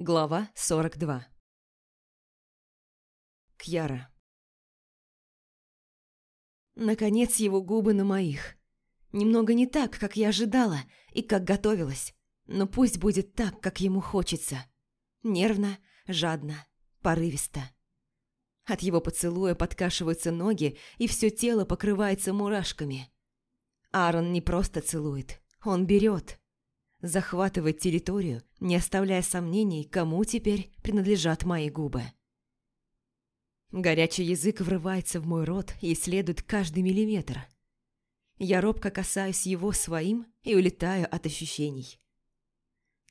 Глава 42 Кьяра Наконец его губы на моих. Немного не так, как я ожидала и как готовилась, но пусть будет так, как ему хочется. Нервно, жадно, порывисто. От его поцелуя подкашиваются ноги, и все тело покрывается мурашками. Аарон не просто целует, он берет. Захватывает территорию, не оставляя сомнений, кому теперь принадлежат мои губы. Горячий язык врывается в мой рот и исследует каждый миллиметр. Я робко касаюсь его своим и улетаю от ощущений.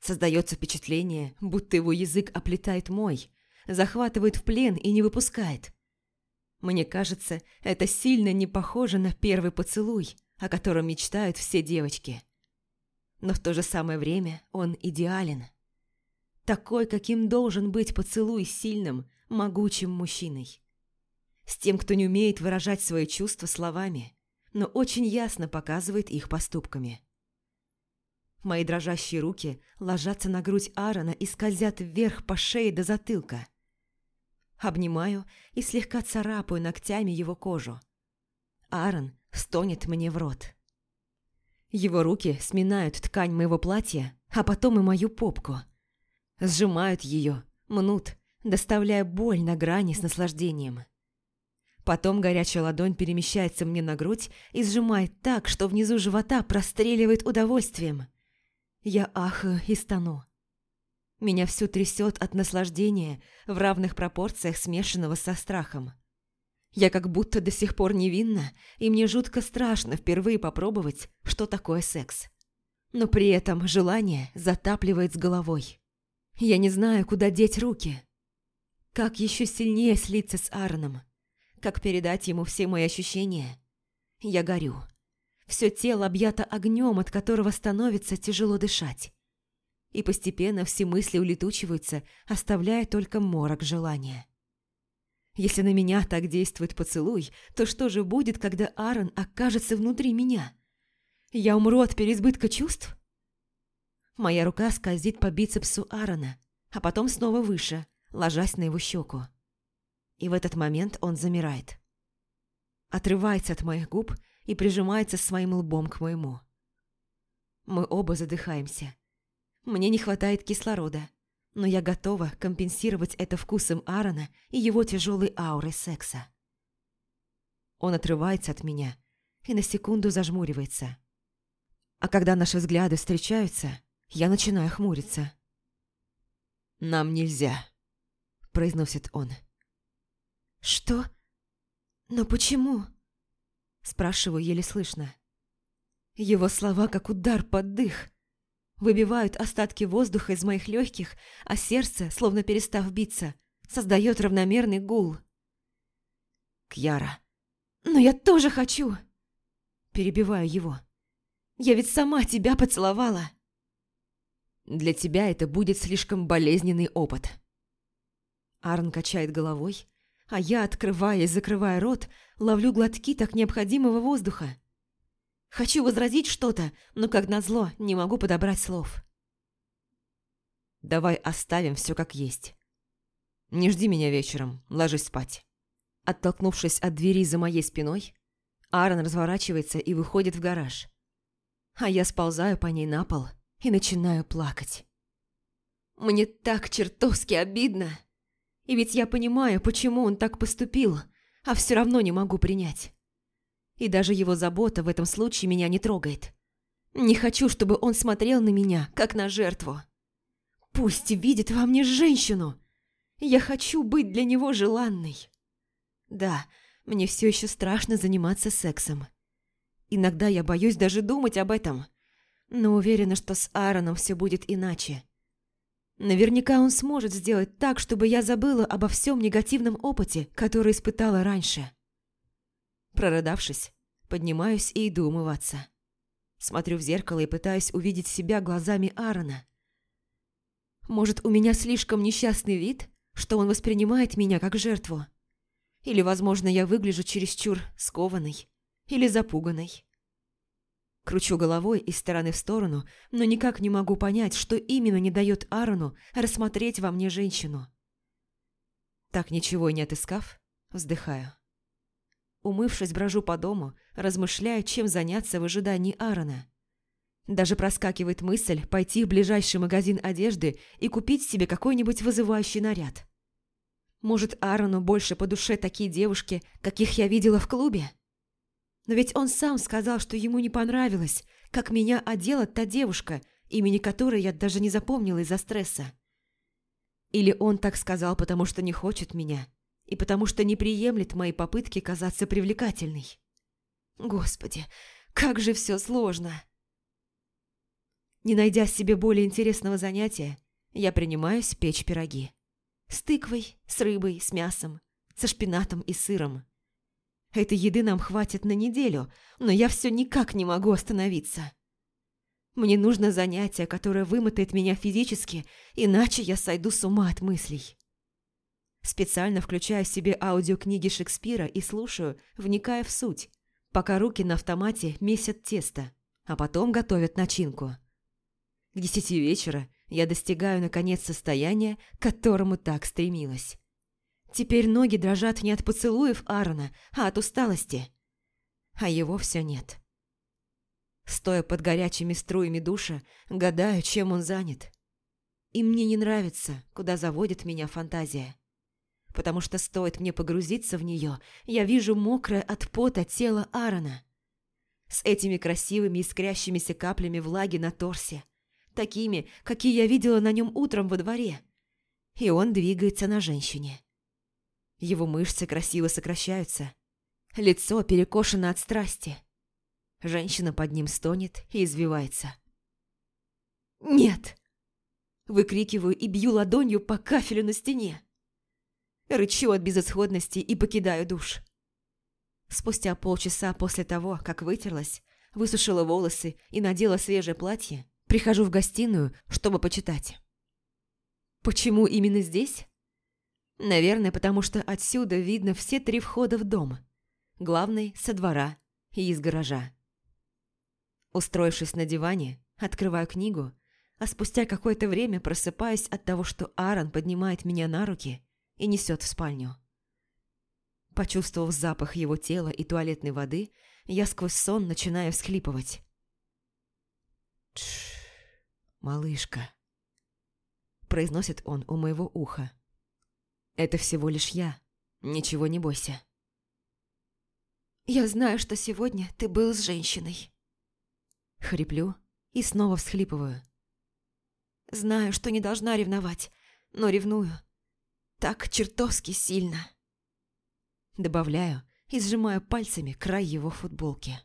Создается впечатление, будто его язык оплетает мой, захватывает в плен и не выпускает. Мне кажется, это сильно не похоже на первый поцелуй, о котором мечтают все девочки. Но в то же самое время он идеален. Такой, каким должен быть поцелуй сильным, могучим мужчиной. С тем, кто не умеет выражать свои чувства словами, но очень ясно показывает их поступками. Мои дрожащие руки ложатся на грудь Аарона и скользят вверх по шее до затылка. Обнимаю и слегка царапаю ногтями его кожу. Аарон стонет мне в рот. Его руки сминают ткань моего платья, а потом и мою попку. Сжимают ее, мнут, доставляя боль на грани с наслаждением. Потом горячая ладонь перемещается мне на грудь и сжимает так, что внизу живота простреливает удовольствием. Я ахаю и стану. Меня все трясет от наслаждения в равных пропорциях, смешанного со страхом. Я как будто до сих пор невинна, и мне жутко страшно впервые попробовать, что такое секс. Но при этом желание затапливает с головой. Я не знаю, куда деть руки. Как еще сильнее слиться с Аароном? Как передать ему все мои ощущения? Я горю. Все тело объято огнем, от которого становится тяжело дышать. И постепенно все мысли улетучиваются, оставляя только морок желания. Если на меня так действует поцелуй, то что же будет, когда Аарон окажется внутри меня? Я умру от переизбытка чувств? Моя рука скользит по бицепсу Аарона, а потом снова выше, ложась на его щеку. И в этот момент он замирает. Отрывается от моих губ и прижимается своим лбом к моему. Мы оба задыхаемся. Мне не хватает кислорода но я готова компенсировать это вкусом Аарона и его тяжелой аурой секса. Он отрывается от меня и на секунду зажмуривается. А когда наши взгляды встречаются, я начинаю хмуриться. «Нам нельзя», – произносит он. «Что? Но почему?» – спрашиваю еле слышно. Его слова как удар под дых – выбивают остатки воздуха из моих легких, а сердце, словно перестав биться, создает равномерный гул. «Кьяра, но я тоже хочу!» Перебиваю его. «Я ведь сама тебя поцеловала!» «Для тебя это будет слишком болезненный опыт». Арн качает головой, а я, открывая и закрывая рот, ловлю глотки так необходимого воздуха. Хочу возразить что-то, но, как назло, не могу подобрать слов. «Давай оставим все как есть. Не жди меня вечером, ложись спать». Оттолкнувшись от двери за моей спиной, Аарон разворачивается и выходит в гараж. А я сползаю по ней на пол и начинаю плакать. Мне так чертовски обидно. И ведь я понимаю, почему он так поступил, а все равно не могу принять. И даже его забота в этом случае меня не трогает. Не хочу, чтобы он смотрел на меня, как на жертву. Пусть видит во мне женщину. Я хочу быть для него желанной. Да, мне все еще страшно заниматься сексом. Иногда я боюсь даже думать об этом, но уверена, что с Аароном все будет иначе. Наверняка он сможет сделать так, чтобы я забыла обо всем негативном опыте, который испытала раньше. Прорыдавшись, поднимаюсь и иду умываться. Смотрю в зеркало и пытаюсь увидеть себя глазами Аарона. Может, у меня слишком несчастный вид, что он воспринимает меня как жертву? Или, возможно, я выгляжу чересчур скованной или запуганной? Кручу головой из стороны в сторону, но никак не могу понять, что именно не дает Аарону рассмотреть во мне женщину. Так ничего и не отыскав, вздыхаю. Умывшись, брожу по дому, размышляя, чем заняться в ожидании Аарона. Даже проскакивает мысль пойти в ближайший магазин одежды и купить себе какой-нибудь вызывающий наряд. Может, Аарону больше по душе такие девушки, каких я видела в клубе? Но ведь он сам сказал, что ему не понравилось, как меня одела та девушка, имени которой я даже не запомнила из-за стресса. Или он так сказал, потому что не хочет меня, и потому что не приемлет мои попытки казаться привлекательной. Господи, как же все сложно. Не найдя себе более интересного занятия, я принимаюсь печь пироги. С тыквой, с рыбой, с мясом, со шпинатом и сыром. Этой еды нам хватит на неделю, но я все никак не могу остановиться. Мне нужно занятие, которое вымотает меня физически, иначе я сойду с ума от мыслей. Специально включаю себе аудиокниги Шекспира и слушаю, вникая в суть, пока руки на автомате месят тесто, а потом готовят начинку. К десяти вечера я достигаю, наконец, состояния, к которому так стремилась. Теперь ноги дрожат не от поцелуев Аарона, а от усталости. А его все нет. Стоя под горячими струями душа, гадаю, чем он занят. И мне не нравится, куда заводит меня фантазия. Потому что стоит мне погрузиться в нее, я вижу мокрое от пота тело Аарона. С этими красивыми искрящимися каплями влаги на торсе. Такими, какие я видела на нем утром во дворе. И он двигается на женщине. Его мышцы красиво сокращаются. Лицо перекошено от страсти. Женщина под ним стонет и извивается. «Нет!» Выкрикиваю и бью ладонью по кафелю на стене. Рычу от безысходности и покидаю душ. Спустя полчаса после того, как вытерлась, высушила волосы и надела свежее платье, прихожу в гостиную, чтобы почитать. Почему именно здесь? Наверное, потому что отсюда видно все три входа в дом. Главный – со двора и из гаража. Устроившись на диване, открываю книгу, а спустя какое-то время просыпаюсь от того, что Аарон поднимает меня на руки и несет в спальню. Почувствовав запах его тела и туалетной воды, я сквозь сон начинаю всхлипывать. «Тш, малышка», – произносит он у моего уха. Это всего лишь я. Ничего не бойся. Я знаю, что сегодня ты был с женщиной. Хриплю и снова всхлипываю. Знаю, что не должна ревновать, но ревную. Так чертовски сильно. Добавляю и сжимаю пальцами край его футболки.